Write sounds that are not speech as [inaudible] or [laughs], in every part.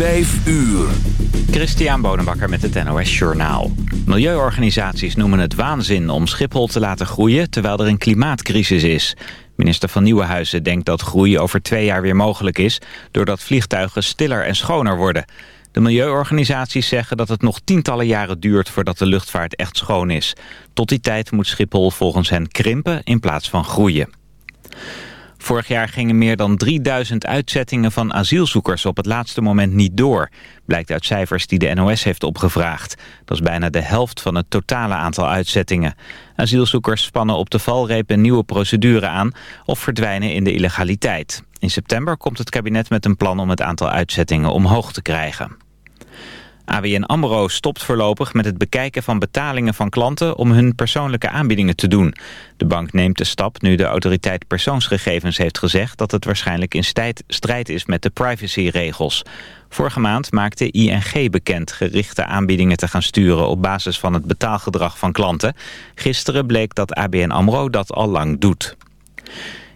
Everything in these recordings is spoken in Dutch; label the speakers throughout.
Speaker 1: 5 uur.
Speaker 2: Christian Bonenbakker met het NOS Journaal. Milieuorganisaties noemen het waanzin om Schiphol te laten groeien... terwijl er een klimaatcrisis is. Minister van Nieuwenhuizen denkt dat groei over twee jaar weer mogelijk is... doordat vliegtuigen stiller en schoner worden. De milieuorganisaties zeggen dat het nog tientallen jaren duurt... voordat de luchtvaart echt schoon is. Tot die tijd moet Schiphol volgens hen krimpen in plaats van groeien. Vorig jaar gingen meer dan 3000 uitzettingen van asielzoekers op het laatste moment niet door. Blijkt uit cijfers die de NOS heeft opgevraagd. Dat is bijna de helft van het totale aantal uitzettingen. Asielzoekers spannen op de valreep een nieuwe procedure aan of verdwijnen in de illegaliteit. In september komt het kabinet met een plan om het aantal uitzettingen omhoog te krijgen. ABN AMRO stopt voorlopig met het bekijken van betalingen van klanten om hun persoonlijke aanbiedingen te doen. De bank neemt de stap nu de autoriteit persoonsgegevens heeft gezegd dat het waarschijnlijk in strijd is met de privacyregels. Vorige maand maakte ING bekend gerichte aanbiedingen te gaan sturen op basis van het betaalgedrag van klanten. Gisteren bleek dat ABN AMRO dat al lang doet.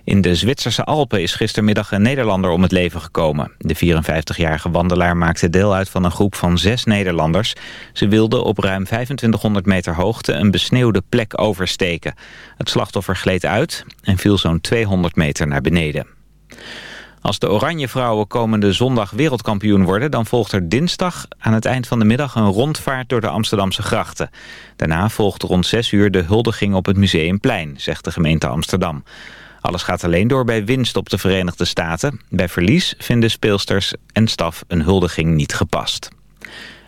Speaker 2: In de Zwitserse Alpen is gistermiddag een Nederlander om het leven gekomen. De 54-jarige wandelaar maakte deel uit van een groep van zes Nederlanders. Ze wilden op ruim 2500 meter hoogte een besneeuwde plek oversteken. Het slachtoffer gleed uit en viel zo'n 200 meter naar beneden. Als de Oranje Vrouwen komende zondag wereldkampioen worden... dan volgt er dinsdag aan het eind van de middag een rondvaart door de Amsterdamse grachten. Daarna volgt rond 6 uur de huldiging op het Museumplein, zegt de gemeente Amsterdam. Alles gaat alleen door bij winst op de Verenigde Staten. Bij verlies vinden speelsters en staf een huldiging niet gepast.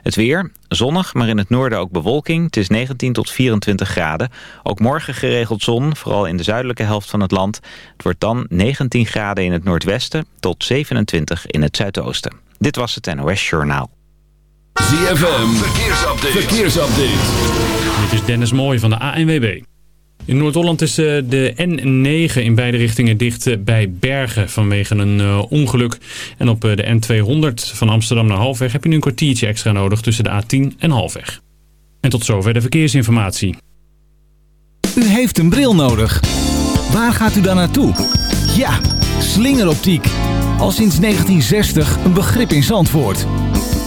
Speaker 2: Het weer, zonnig, maar in het noorden ook bewolking. Het is 19 tot 24 graden. Ook morgen geregeld zon, vooral in de zuidelijke helft van het land. Het wordt dan 19 graden in het noordwesten tot 27 in het zuidoosten. Dit was het NOS Journaal.
Speaker 1: ZFM, verkeersupdate. verkeersupdate.
Speaker 3: Dit is Dennis Mooij van de ANWB. In Noord-Holland is eh, de N9 in beide richtingen dicht eh, bij Bergen vanwege een eh, ongeluk. En op de N200 van Amsterdam naar Halfweg heb je nu een kwartiertje extra nodig tussen de A10 en Halfweg. En tot zover de verkeersinformatie.
Speaker 4: U heeft een bril nodig. Waar gaat u dan naartoe? Ja, slingeroptiek. Al sinds 1960 een begrip in Zandvoort.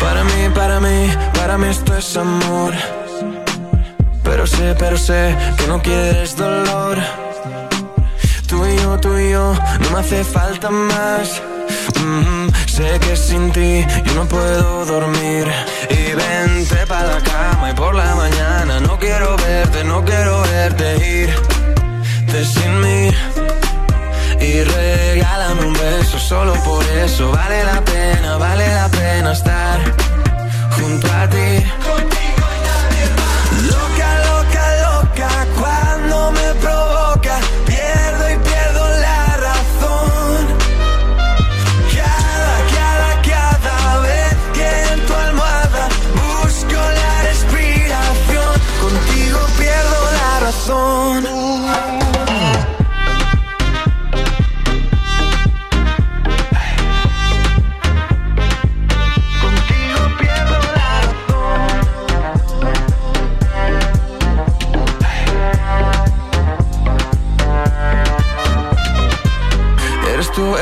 Speaker 5: Para mí, para mí, para mí esto es amor. Pero sé, pero sé que no quieres dolor. Tú y yo, tú y yo, no me hace falta más. Mm, sé que sin ti yo no puedo dormir. Y vente para la cama y por la mañana no quiero verte, no quiero verte irte sin mí. Y regálame un beso, solo por eso vale la pena, vale la pena estar junto a ti. Loca, loca,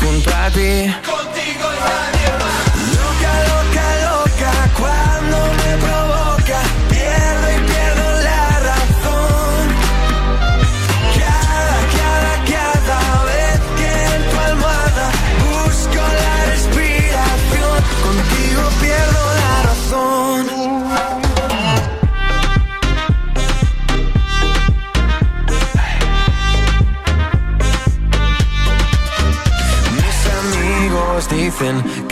Speaker 5: junto a ti Contigo nadie más Loca, loca, loca, cuando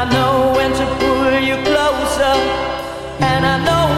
Speaker 6: I know when to pull you closer, and I know.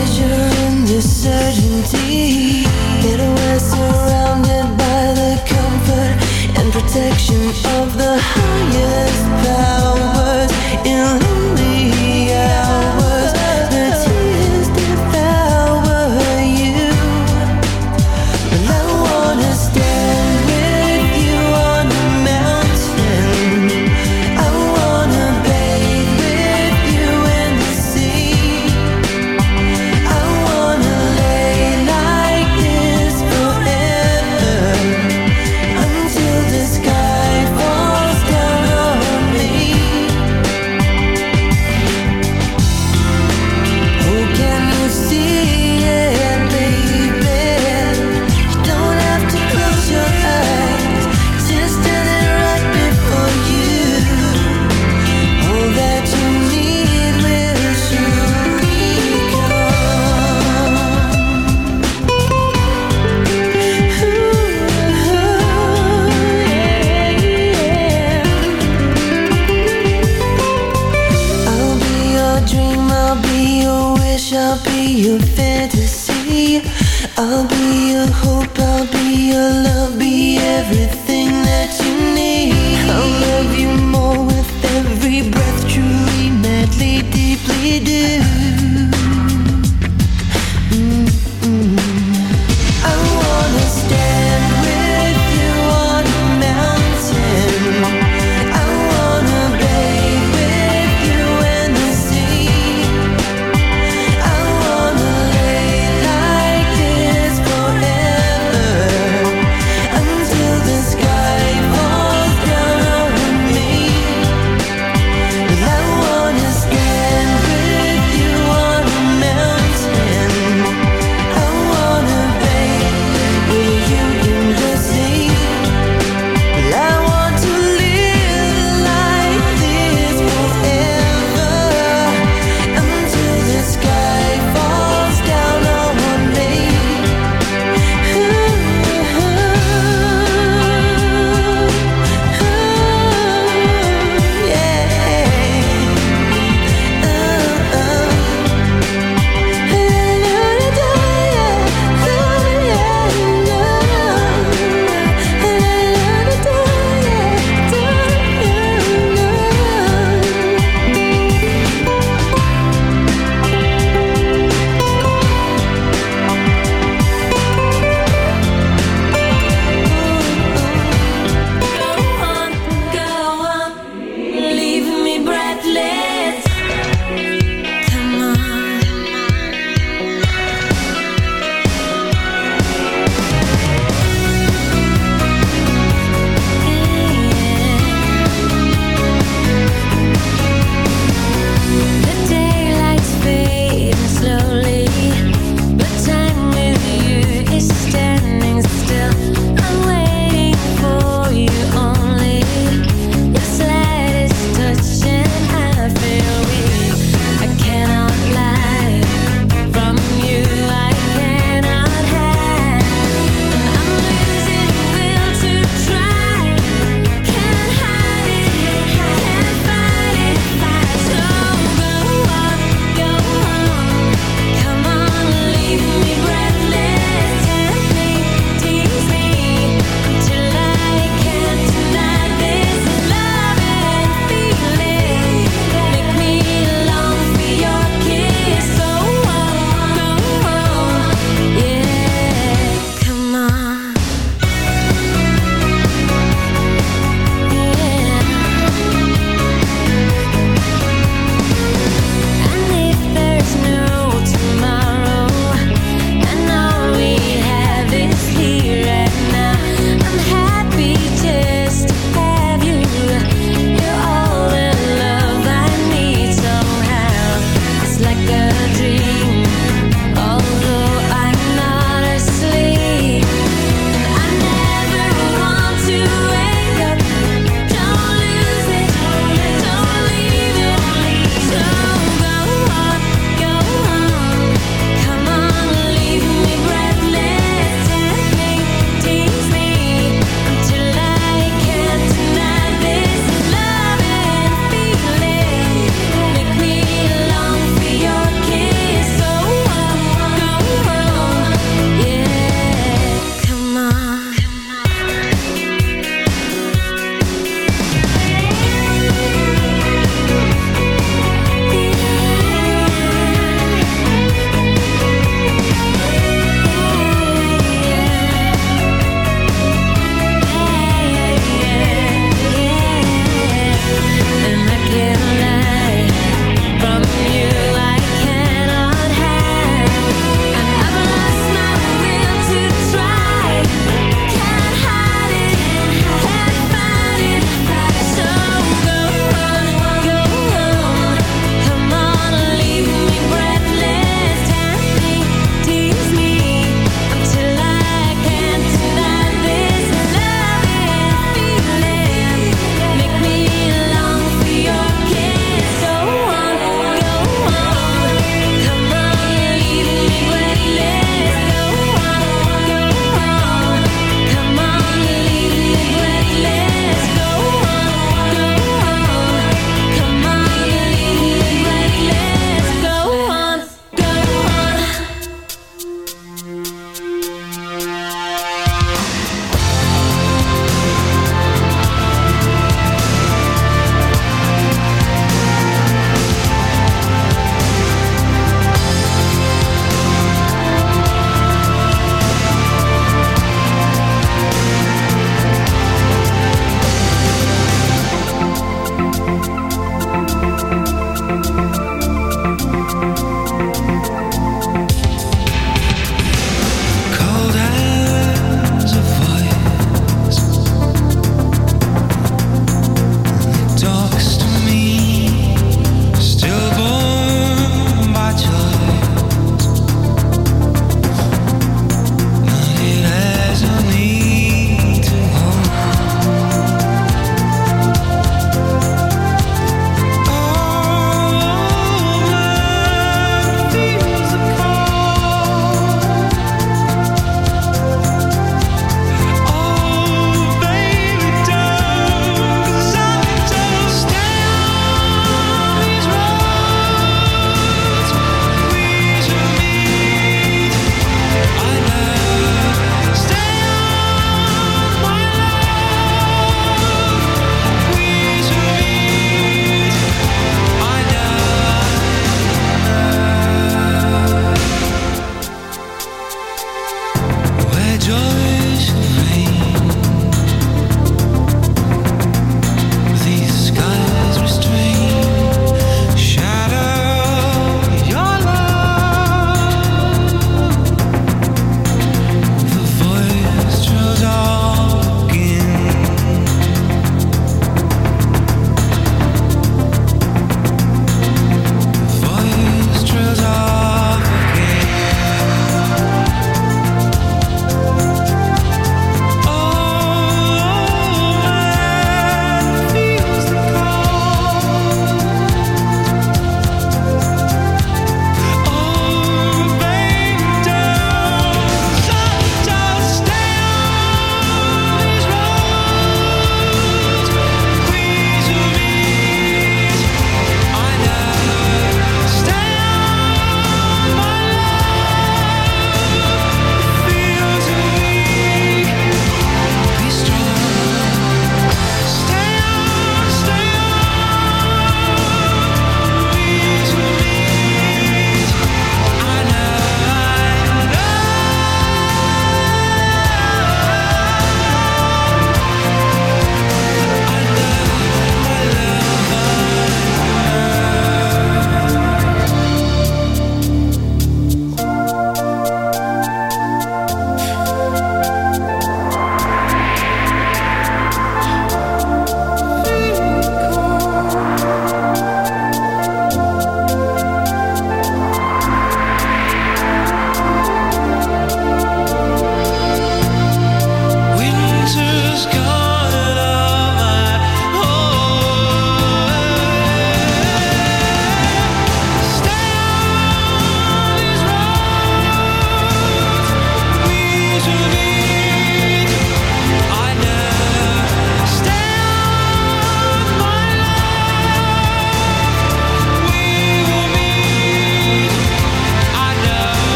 Speaker 7: Pleasure and the certainty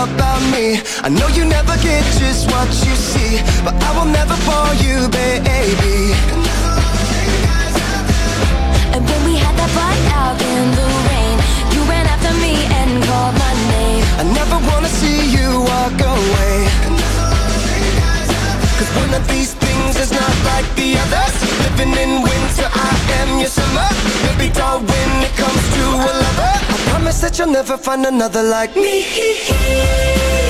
Speaker 8: about me. I know you never get just what you see, but I will never fall you, baby.
Speaker 9: And when we had that fight out in the rain, you ran after me and called my name.
Speaker 8: I never wanna see you walk away. Cause one of these things is not like the others. Living in winter, I am your summer. Baby doll, when it comes to a lover, I promise that you'll never find another like me. [laughs]